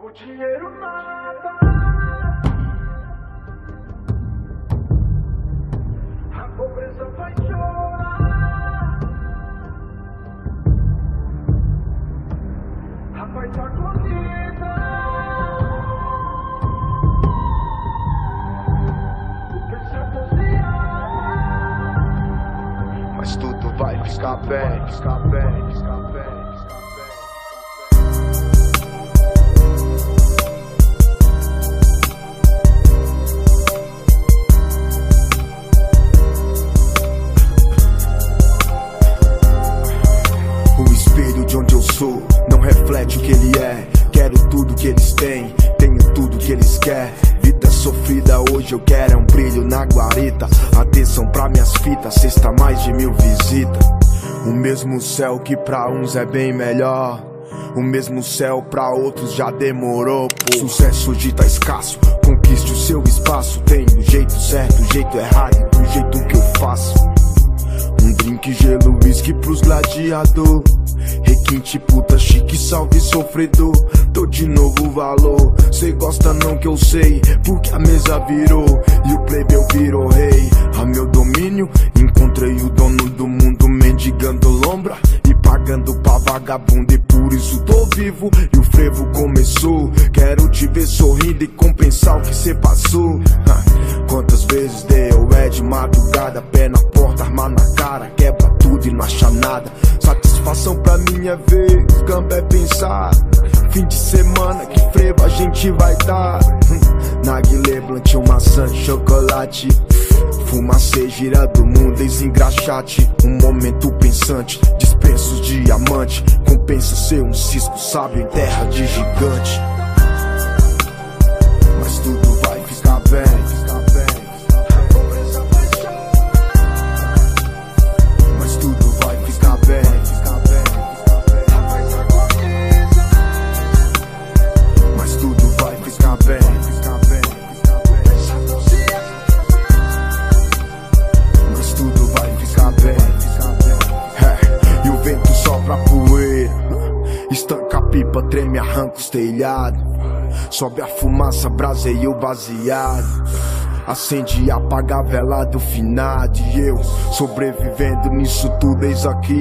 O dinheiro mata. A pobreza faz chorar. A paz tá colhida. O pensamento se. Mas tudo vai ficar bem, ficar bem, ficar bem, de onde eu sou não reflete o que ele é. Quero tudo que eles têm, tenho tudo que eles querem. Vida sofrida hoje eu quero é um brilho na guarita. Atenção pra minhas fitas, sexta mais de mil visitas. O mesmo céu que pra uns é bem melhor. O mesmo céu pra outros já demorou. Pô. Sucesso de tá escasso, conquiste o seu espaço. Tem o jeito certo, o jeito errado, drink, gelo, whisky pros gladiador. Requinte, puta chique, salve sofredor. Tô de novo valor. Cê gosta não que eu sei, porque a mesa virou e o plebeu virou rei. A meu domínio, encontrei o dono do mundo mendigando lombra pagando pra vagabundo. E por isso tô vivo e o frevo começou. Quero te ver sorrindo e compensar o que cê passou. Quantas vezes dei é de madrugada, pé na porta, arma na cara, quebra tudo e não acha nada. Satisfação pra minha vez, gamba é pensar. Fim de semana, que frevo a gente vai dar. Hum, Narguilé, blunt, um maçã, chocolate. Fumacê gira do mundo, desengraxate. Um momento pensante, dispensa os diamante. Compensa ser um cisco sábio em terra de gigante. Mas tudo vai ficar bem. Estanca a pipa, treme, arranca os telhados. Sobe a fumaça, braseia o baseado. Acende e apaga a vela do finado. E eu sobrevivendo nisso tudo, eis aqui.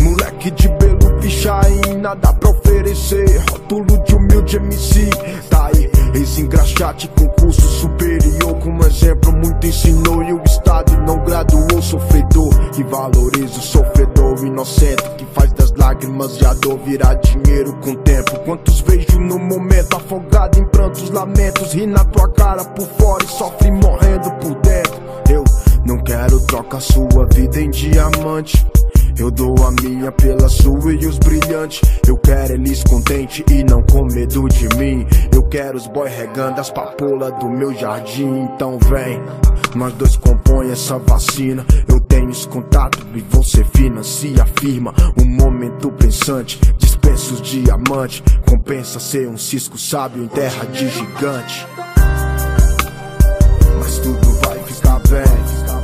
Moleque de belo pichain, nada pra oferecer. Rótulo de humilde MC Tá aí, eis engraxate, concurso superior. Como exemplo muito ensinou. E o Estado não graduou sofredor Que valoriza o sofredor inocente Que faz lágrimas e a dor virar dinheiro com o tempo Quantos vejo no momento afogado em prantos, lamentos Ri na tua cara por fora e sofre morrendo por dentro Eu não quero trocar sua vida em diamante eu dou a minha pela sua e os brilhantes. Eu quero eles contente e não com medo de mim. Eu quero os boy regando as papolas do meu jardim. Então vem, nós dois compõe essa vacina. Esse contato e você financia, firma. Um momento pensante, dispensa os diamantes. Compensa ser um cisco sábio em terra de gigante. Mas tudo vai ficar bem.